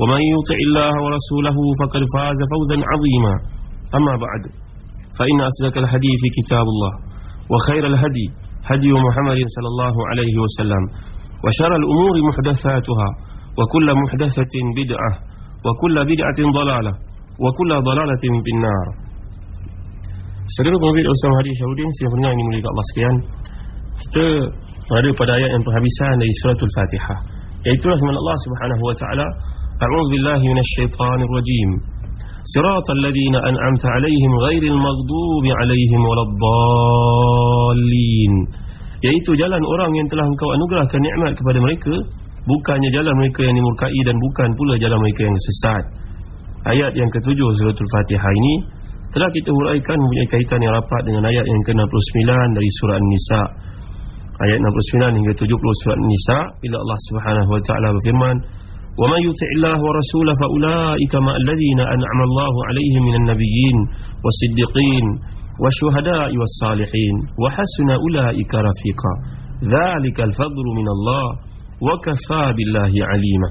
ومن يطع الله ورسوله فقد فاز فوزا عظيما أما بعد فإن أصدق الحديث كتاب الله وخير الهدي هدي محمد صلى الله عليه وسلم وشر الأمور محدثاتها وكل محدثة بدعة وكل بدعة ضلالة وكل ضلالة في النار Saudara penerbit Ustaz Hadi Syahudin Saya pendengar ini mulia Allah sekalian Kita berada pada ayat yang penghabisan dari suratul Fatihah Iaitulah firman Allah Subhanahu wa taala A'udzu billahi minasyaitonir rajim Siratal ladzina an'amta 'alaihim ghairil maghdubi 'alaihim waladdallin Iaitu jalan orang yang telah engkau anugerahkan nikmat kepada mereka bukannya jalan mereka yang dimurkai dan bukan pula jalan mereka yang sesat. Ayat yang ketujuh suratul Fatihah ini telah kita huraikan mempunyai kaitan yang rapat dengan ayat yang ke-69 dari surah An-Nisa. Ayat 69 hingga 70 surah An-Nisa bila Allah Subhanahu wa taala berfirman, "Wa may yuti'illahu wa rasulahu fa ulaika ma alladhina an'ama Allahu 'alaihim minan nabiyyin was-siddiqin wasyuhada'i was-salihin wa hasuna ulaika rafiqa. Dzalikal fadlu min Allah wa kafaa billahi 'alima."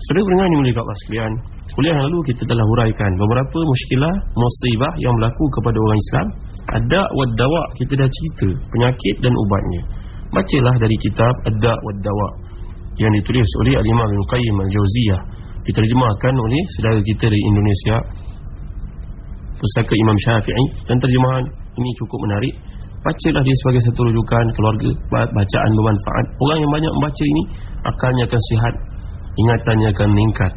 Saudara pendengar yang mulia Allah sekalian, Kuliah yang lalu kita telah huraikan beberapa muskilah musibah yang berlaku kepada orang Islam. Ada wad dawa kita dah cerita penyakit dan ubatnya. Bacalah dari kitab Ada wad dawa yang ditulis oleh Al-Imam Al-Qayyim Al-Jauziyah diterjemahkan oleh saudara kita dari Indonesia Pustaka Imam Syafi'i dan terjemahan ini cukup menarik. Bacalah dia sebagai satu rujukan keluarga bacaan bermanfaat. Orang yang banyak membaca ini akalnya akan sihat, ingatannya akan meningkat.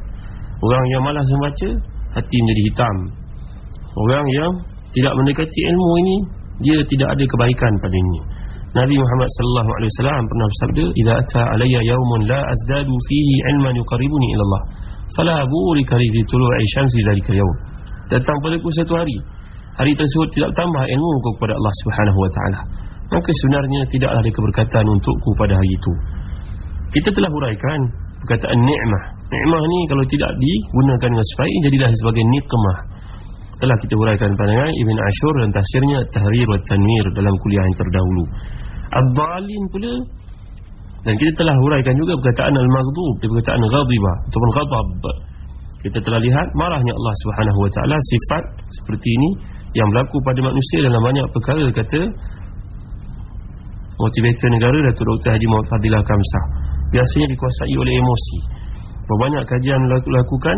Orang yang malas membaca Hati menjadi hitam Orang yang tidak mendekati ilmu ini Dia tidak ada kebaikan padanya Nabi Muhammad sallallahu alaihi wasallam pernah bersabda idza ata alayya yawmun la azdadu fihi ilman yuqarribuni ila Allah fala burika li tulu'i syamsi dzalika yawm datang padaku satu hari hari tersebut tidak tambah ilmu kepada Allah Subhanahu wa taala maka sebenarnya tidaklah ada keberkatan untukku pada hari itu kita telah huraikan perkataan nikmah. Nikmah ni kalau tidak digunakan dengan sebaik jadilah sebagai nikmah. Telah kita huraikan pandangan Ibn Ashur dan tafsirnya Tahrir wa Tanwir dalam kuliah yang terdahulu. Ad-Dhalin pula dan kita telah huraikan juga perkataan Al-Maghdub perkataan Ghadibah ataupun Ghadab. Kita telah lihat marahnya Allah Subhanahu wa taala sifat seperti ini yang berlaku pada manusia dalam banyak perkara kata motivator negara Datuk Dr. Haji Muhammad Fadilah Kamsah biasanya dikuasai oleh emosi. Banyak kajian lakukan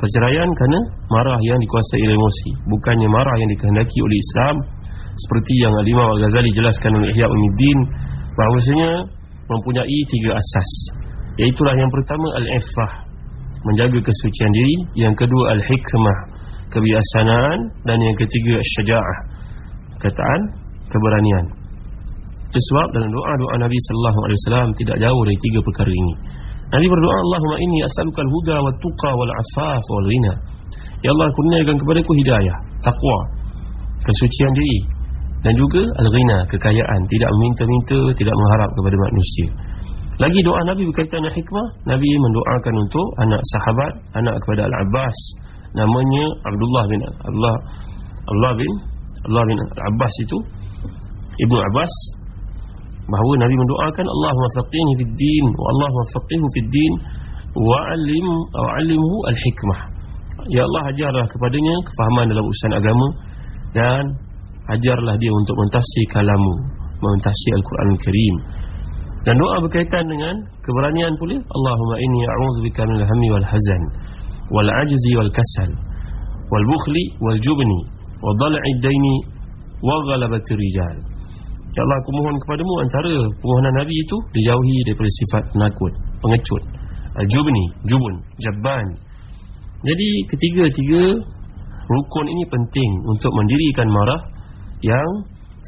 perceraian kerana marah yang dikuasai oleh emosi, bukannya marah yang dikehendaki oleh Islam seperti yang Al-Imam Al-Ghazali jelaskan oleh Ihya Ulumuddin bahawasanya mempunyai tiga asas. Iaitulah yang pertama al-iffah, menjaga kesucian diri, yang kedua al-hikmah, kebiasaan dan yang ketiga syaja'ah, kataan keberanian. Sebab dalam doa-doa Nabi sallallahu alaihi wasallam tidak jauh dari tiga perkara ini. Nabi berdoa, Allahumma inni as'alukal huda wat tuqa wal afaf wal ghina. Ya Allah, kurniakan kepadaku hidayah, takwa, kesucian diri dan juga al-ghina, kekayaan, tidak meminta-minta, tidak mengharap kepada manusia. Lagi doa Nabi berkaitan dengan hikmah, Nabi mendoakan untuk anak sahabat, anak kepada Al-Abbas, namanya Abdullah bin Allah Allah bin Allah bin Abbas itu Ibnu Abbas bahawa Nabi mendoakan Allah wafaqihi fid din wa Allah wafaqihu fid din wa alim wa alimhu al hikmah ya Allah ajarlah kepadanya kefahaman dalam urusan agama dan ajarlah dia untuk mentafsir kalamu mentafsir Al-Quran Al-Karim dan doa berkaitan dengan keberanian pula Allahumma inni a'udzubika minal hammi wal hazan wal ajzi wal kasal wal bukhli wal jubni wa dhal'i daini wa ghalabati rijal Ya Allah aku mohon kepadamu antara permohonan Nabi itu dijauhi daripada sifat penakut, pengecut, jubni, jubun, jabban. Jadi ketiga-tiga rukun ini penting untuk mendirikan marah yang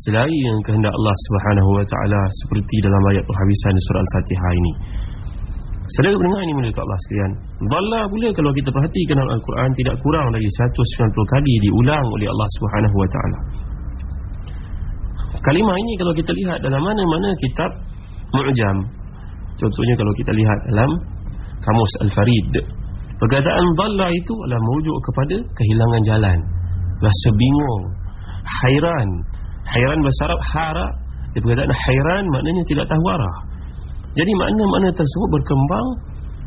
selain yang kehendak Allah Subhanahu wa taala seperti dalam ayat penghabisan surah Al-Fatihah ini. Saudara pendengar ini mulia Allah sekalian. Dhalla pula kalau kita perhatikan dalam Al-Quran tidak kurang dari 190 kali diulang oleh Allah Subhanahu taala. Kalimah ini kalau kita lihat dalam mana-mana kitab Mu'jam. Contohnya kalau kita lihat dalam Kamus Al-Farid. Perkataan dhalla itu adalah merujuk kepada kehilangan jalan. Rasa bingung, hairan. Hairan bahasa Arab hara. Dia perkataan hairan maknanya tidak tahu arah. Jadi makna-makna tersebut berkembang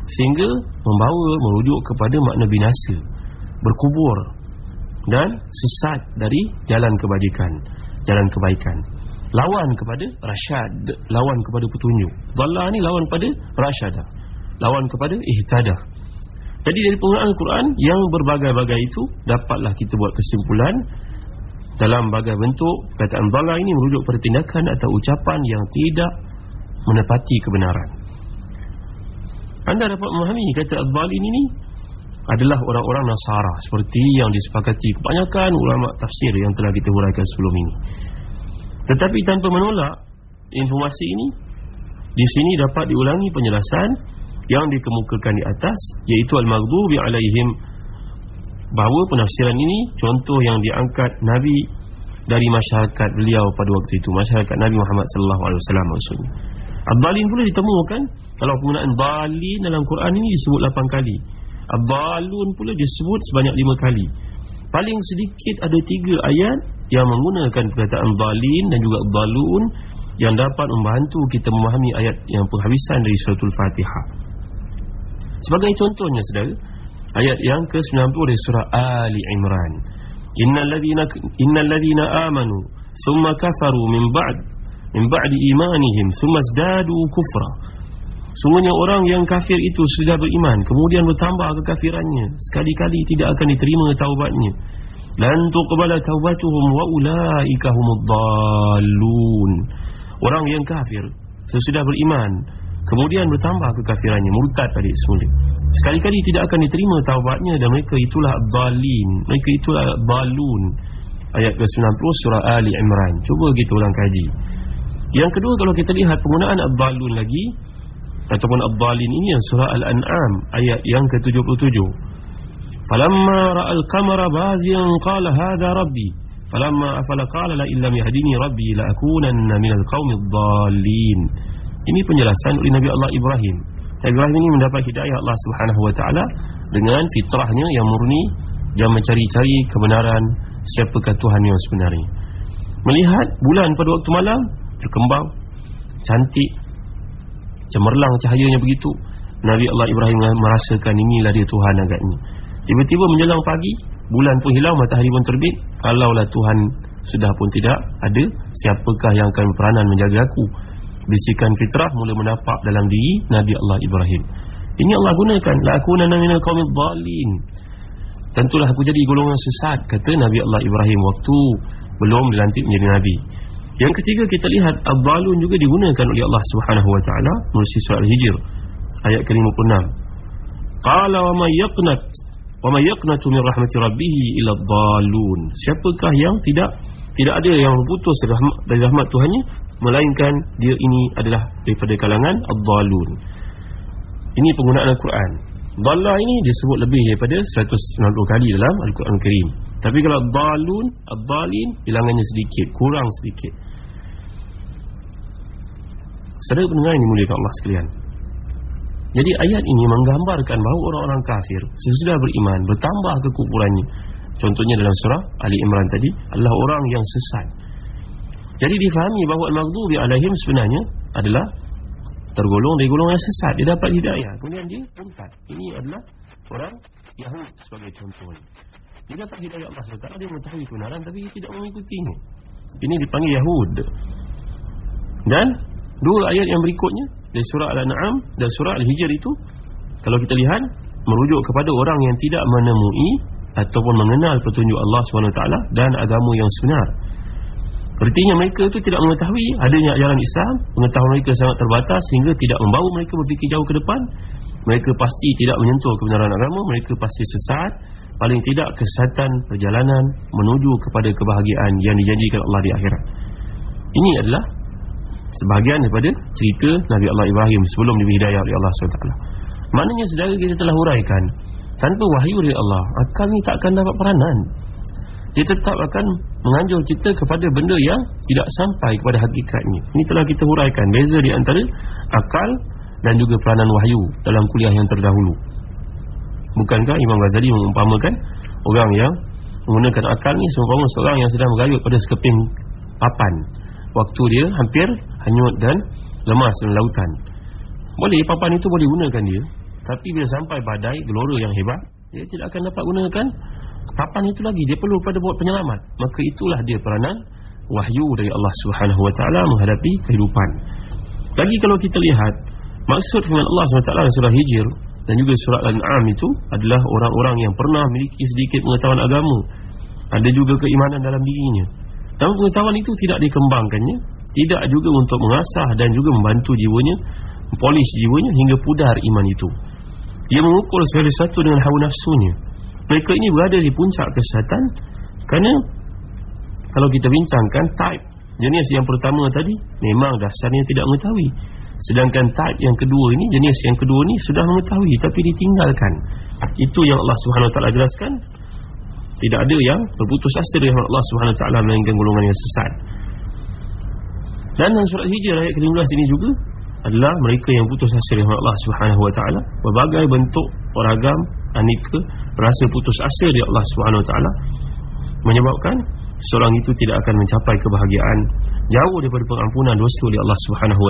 sehingga membawa merujuk kepada makna binasa, berkubur dan sesat dari jalan kebajikan, jalan kebaikan. Lawan kepada rasyad, lawan kepada petunjuk. Dhallah ni lawan kepada rasyadah. Lawan kepada ihtadah. Jadi dari penggunaan Al-Quran yang berbagai-bagai itu dapatlah kita buat kesimpulan dalam bagai bentuk kataan dhallah ini merujuk pada tindakan atau ucapan yang tidak menepati kebenaran. Anda dapat memahami kata Al-Zalin ini adalah orang-orang Nasara seperti yang disepakati kebanyakan ulama tafsir yang telah kita huraikan sebelum ini. Tetapi tanpa menolak informasi ini, di sini dapat diulangi penjelasan yang dikemukakan di atas iaitu Al-Maghdubi alaihim bahawa penafsiran ini contoh yang diangkat Nabi dari masyarakat beliau pada waktu itu masyarakat Nabi Muhammad sallallahu alaihi wasallam maksudnya Ad-dalin pula ditemukan Kalau penggunaan dalin dalam Quran ini disebut 8 kali Ad-dalun pula disebut sebanyak 5 kali. Paling sedikit ada 3 ayat Yang menggunakan perkataan dalin dan juga dalun Yang dapat membantu kita memahami ayat yang penghabisan dari suratul Fatihah. Sebagai contohnya saudara Ayat yang ke-90 dari surah Ali Imran. Innal ladhina amanu Thumma kafaru min ba'd min ba'di imanihim thumma zdadu kufra sungguhnya orang yang kafir itu sudah beriman kemudian bertambah kekafirannya. Sekali-kali tidak akan diterima taubatnya. Lan tuqbala taubatuhum wa ulaika humud dallun. Orang yang kafir sesudah beriman kemudian bertambah kekafirannya murtad pada semula. Sekali-kali tidak akan diterima taubatnya dan mereka itulah dhalin mereka itulah dhalun ayat ke-90 surah Ali Imran. Cuba kita ulang kaji. Yang kedua kalau kita lihat penggunaan ad-dhalun lagi ataupun ad-dhalin ini yang surah Al-An'am ayat yang ke-77. Falamma ra'al qamara bazian qala hadha rabbi falamma afala qala la illam yahdini rabbi la akunanna minal qaumid dhalin. Ini penjelasan oleh Nabi Allah Ibrahim. Ibrahim ini mendapat hidayah Allah Subhanahu wa taala dengan fitrahnya yang murni yang mencari-cari kebenaran siapakah Tuhan yang sebenarnya. Melihat bulan pada waktu malam berkembang cantik cemerlang cahayanya begitu. Nabi Allah Ibrahim merasakan inilah dia Tuhan agaknya. Tiba-tiba menjelang pagi bulan pun hilang matahari pun terbit. Kalaulah Tuhan sudah pun tidak ada siapakah yang akan berperanan menjaga aku? Bisikan fitrah mula menapak dalam diri Nabi Allah Ibrahim. Ini Allah gunakan. La aku nana minal qaumid dhalin. Tentulah aku jadi golongan sesat kata Nabi Allah Ibrahim waktu belum dilantik menjadi nabi yang ketiga kita lihat Ad-Dhalun juga digunakan oleh Allah Subhanahu Wa Taala melalui surah Al-Hijr ayat ke-56. Qala wa may yaqnat wa may yaqnatu min rahmati rabbih illa ad-dhalun. Siapakah yang tidak tidak ada yang dari rahmat, dari rahmat Tuhannya melainkan dia ini adalah daripada kalangan ad-dhalun. Ini penggunaan Al-Quran. Dhalla ini disebut lebih daripada 190 kali dalam Al-Quran Karim. Tapi kalau dhalun, ad-dhalin bilangannya sedikit, kurang sedikit. Saudara pendengar ini mulia Allah sekalian. Jadi ayat ini menggambarkan bahawa orang-orang kafir Sesudah beriman bertambah kekufurannya. Contohnya dalam surah Ali Imran tadi Adalah orang yang sesat. Jadi difahami bahawa Al-Maghdubi alaihim sebenarnya Adalah tergolong dari golongan sesat. Dia dapat hidayah. Kemudian dia puntat Ini adalah orang Yahud sebagai contohnya. Dia dapat hidayah Allah SWT Dia mengetahui kebenaran Tapi dia tidak mengikutinya. Ini dipanggil Yahud. Dan Dua ayat yang berikutnya dari surah Al-An'am dan surah Al-Hijr itu kalau kita lihat merujuk kepada orang yang tidak menemui ataupun mengenal petunjuk Allah SWT dan agama yang sebenar. Artinya mereka itu tidak mengetahui adanya jalan Islam Pengetahuan mereka sangat terbatas sehingga tidak membawa mereka berfikir jauh ke depan. Mereka pasti tidak menyentuh kebenaran agama Mereka pasti sesat. Paling tidak kesesatan perjalanan menuju kepada kebahagiaan yang dijanjikan Allah di akhirat. Ini adalah sebahagian daripada cerita Nabi Allah Ibrahim sebelum diberi hidayah oleh Allah SWT Maknanya sedara kita telah huraikan Tanpa wahyu dari Allah Kami tak akan dapat peranan dia tetap akan menganjur kita kepada benda yang tidak sampai kepada hakikatnya. Ini telah kita huraikan beza di antara akal dan juga peranan wahyu dalam kuliah yang terdahulu. Bukankah Imam Ghazali mengumpamakan orang yang menggunakan akal ni seumpama seorang yang sedang berayut pada sekeping papan. Waktu dia hampir hanyut dan lemas dalam lautan. Boleh papan itu boleh gunakan dia, tapi bila sampai badai gelora yang hebat, dia tidak akan dapat gunakan papan itu lagi. Dia perlu pada buat penyelamat. Maka itulah dia peranan wahyu dari Allah Subhanahu wa taala menghadapi kehidupan. Lagi kalau kita lihat maksud firman Allah SWT dalam surah Hijr dan juga surah Al-An'am itu adalah orang-orang yang pernah memiliki sedikit pengetahuan agama. Ada juga keimanan dalam dirinya namun pengetahuan itu tidak dikembangkannya tidak juga untuk mengasah dan juga membantu jiwanya mempolis jiwanya hingga pudar iman itu. Dia mengukur segala satu dengan hawa nafsunya. Mereka ini berada di puncak kesesatan kerana kalau kita bincangkan type jenis yang pertama tadi memang dasarnya tidak mengetahui. Sedangkan type yang kedua ini jenis yang kedua ini sudah mengetahui tapi ditinggalkan. Itu yang Allah taala jelaskan tidak ada yang berputus asa dengan Allah taala melainkan golongan yang sesat. Dan dalam surat Hijr ayat ke-15 ini juga adalah mereka yang putus asa dengan Allah taala berbagai bentuk beragam aneka rasa putus asa di Allah taala menyebabkan seorang itu tidak akan mencapai kebahagiaan jauh daripada pengampunan dosa oleh Allah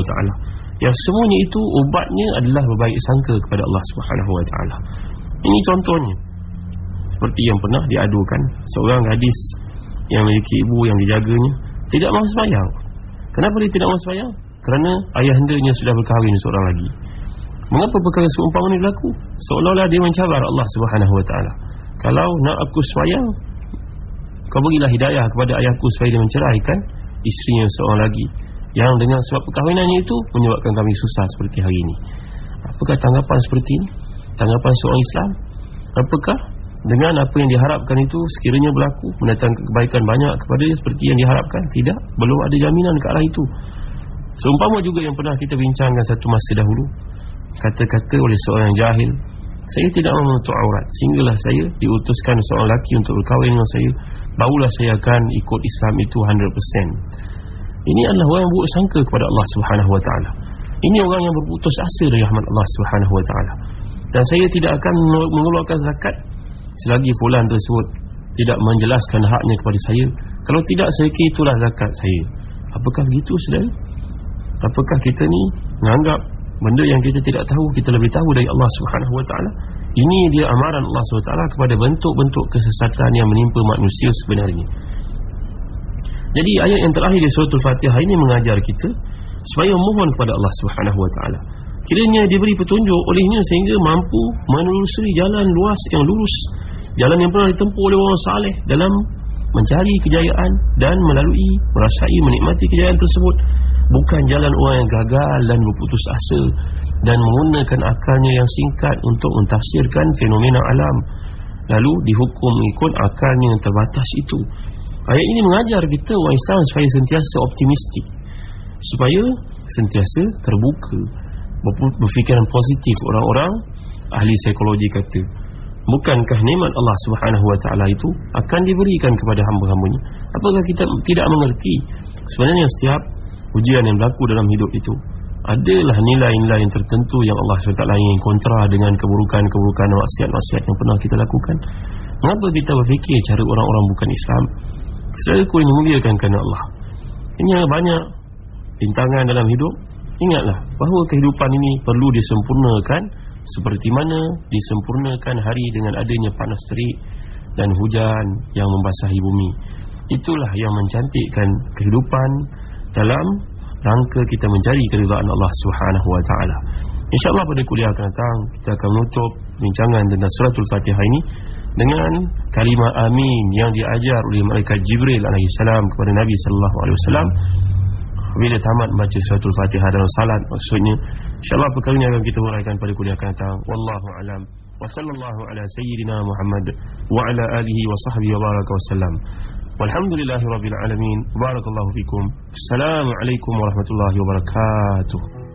taala. Yang semuanya itu ubatnya adalah berbaik sangka kepada Allah taala. Ini contohnya seperti yang pernah diadukan seorang gadis yang memiliki ibu yang dijaganya tidak mahu sembahyang kenapa dia tidak mahu sembahyang kerana ayahandanya sudah berkahwin seorang lagi Mengapa perkara seumpama ini berlaku? Seolah-olah dia mencabar Allah Subhanahu Wa Taala. Kalau nak aku sayang, kau berilah hidayah kepada ayahku supaya dia menceraikan isterinya seorang lagi. Yang dengan sebab perkahwinannya itu menyebabkan kami susah seperti hari ini. Apakah tanggapan seperti ini? Tanggapan seorang Islam? Apakah dengan apa yang diharapkan itu sekiranya berlaku mendatangkan kebaikan banyak kepada dia seperti yang diharapkan? Tidak, belum ada jaminan ke arah itu. Seumpama juga yang pernah kita bincangkan satu masa dahulu kata-kata oleh seorang jahil saya tidak menutup aurat sehinggalah saya diutuskan seorang lelaki untuk berkahwin dengan saya barulah saya akan ikut Islam itu 100% ini adalah orang yang buruk sangka kepada Allah Subhanahu Wa Taala. ini orang yang berputus asa dari rahmat Allah Subhanahu Wa Taala. dan saya tidak akan mengeluarkan zakat selagi fulan tersebut tidak menjelaskan haknya kepada saya kalau tidak saya kira itulah zakat saya. Apakah begitu saudara? Apakah kita ni menganggap benda yang kita tidak tahu kita lebih tahu dari Allah taala? Ini dia amaran Allah taala kepada bentuk-bentuk kesesatan yang menimpa manusia sebenarnya. Jadi ayat yang terakhir di surah Al-Fatihah ini mengajar kita supaya memohon kepada Allah taala kiranya diberi petunjuk olehnya sehingga mampu menelusuri jalan luas yang lurus jalan yang pernah ditempuh oleh orang saleh dalam mencari kejayaan dan melalui merasai menikmati kejayaan tersebut. Bukan jalan orang yang gagal dan berputus asa dan menggunakan akalnya yang singkat untuk mentafsirkan fenomena alam. Lalu dihukum mengikut akalnya yang terbatas itu. Ayat ini mengajar kita orang Islam supaya sentiasa optimistik supaya sentiasa terbuka berfikiran positif orang-orang ahli psikologi kata bukankah nikmat Allah Subhanahu wa taala itu akan diberikan kepada hamba-hambanya? Apakah kita tidak mengerti? Sebenarnya setiap ujian yang berlaku dalam hidup itu adalah nilai-nilai yang tertentu yang Allah SWT ingin kontra dengan keburukan-keburukan maksiat-maksiat yang pernah kita lakukan. Mengapa kita berfikir cara orang-orang bukan Islam? Saya ku ingin memuliakan kerana Allah. Ini banyak bintangan dalam hidup ingatlah bahawa kehidupan ini perlu disempurnakan seperti mana disempurnakan hari dengan adanya panas terik dan hujan yang membasahi bumi itulah yang mencantikkan kehidupan dalam rangka kita mencari keridhaan Allah Subhanahu wa taala. Insya-Allah pada kuliah akan datang kita akan menutup bincangan tentang suratul Fatihah ini dengan kalimah amin yang diajar oleh malaikat Jibril alaihi salam kepada Nabi sallallahu alaihi wasallam bila tamat baca suratul Fatihah dalam salat maksudnya insyaallah perkara ini akan kita uraikan pada kuliah akan datang. Wallahu alam. Wa sallallahu ala sayyidina Muhammad wa ala alihi wa sahbihi wa baraka wasallam walhamdulillahi rabbil alamin. Barakallahu fikum. Assalamu alaikum warahmatullahi wabarakatuh